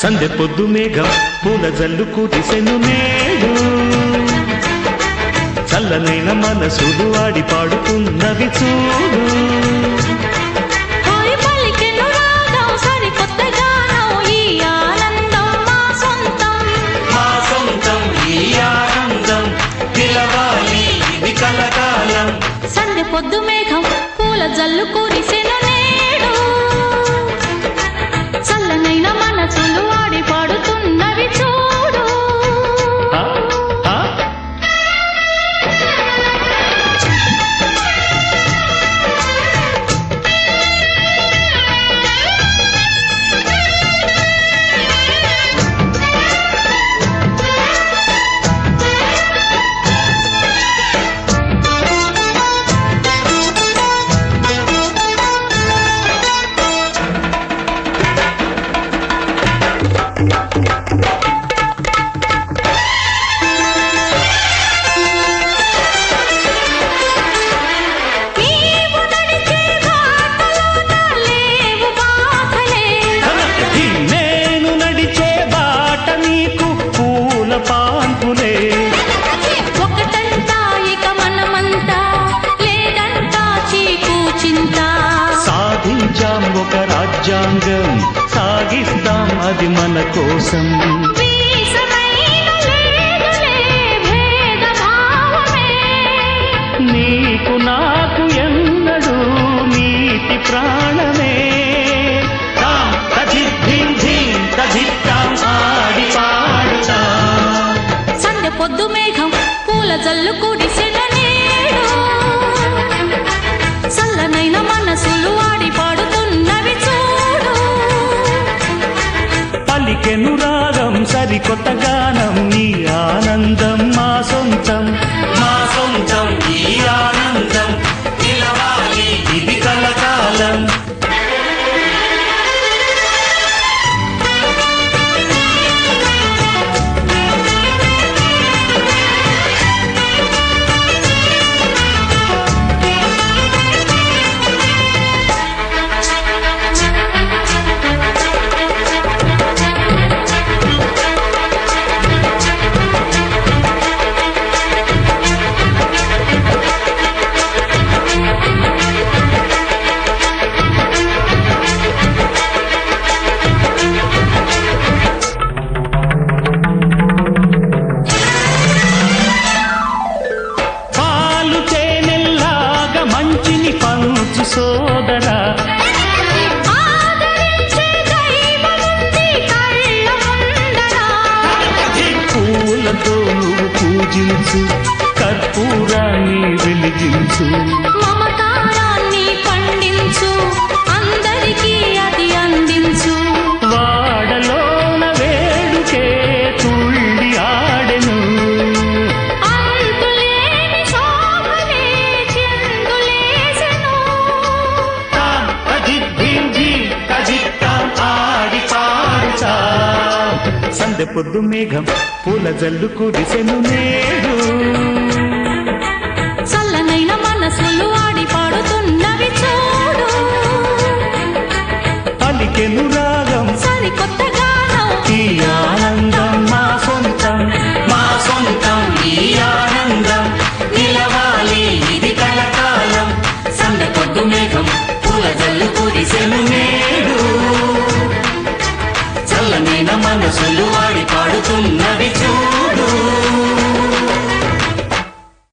సందె పొద్దు మేఘం పూల జల్లు కురిసెను నేడు చల్లనైన మనసులు ఆడి పాడుతున్నవి చూడు. పొద్దు మేఘం పూల జల్లు కూరిసే రాజ్యాంగం సాగిస్తాం అది మన కోసం. నీకు నాకు ఎన్నడు నీతి ప్రాణమే. సంధ్య పొద్దు మేఘం పూల జల్లు కూడా Thank you. పొద్దు మేఘం పూల జల్లు కురిసెను నేడు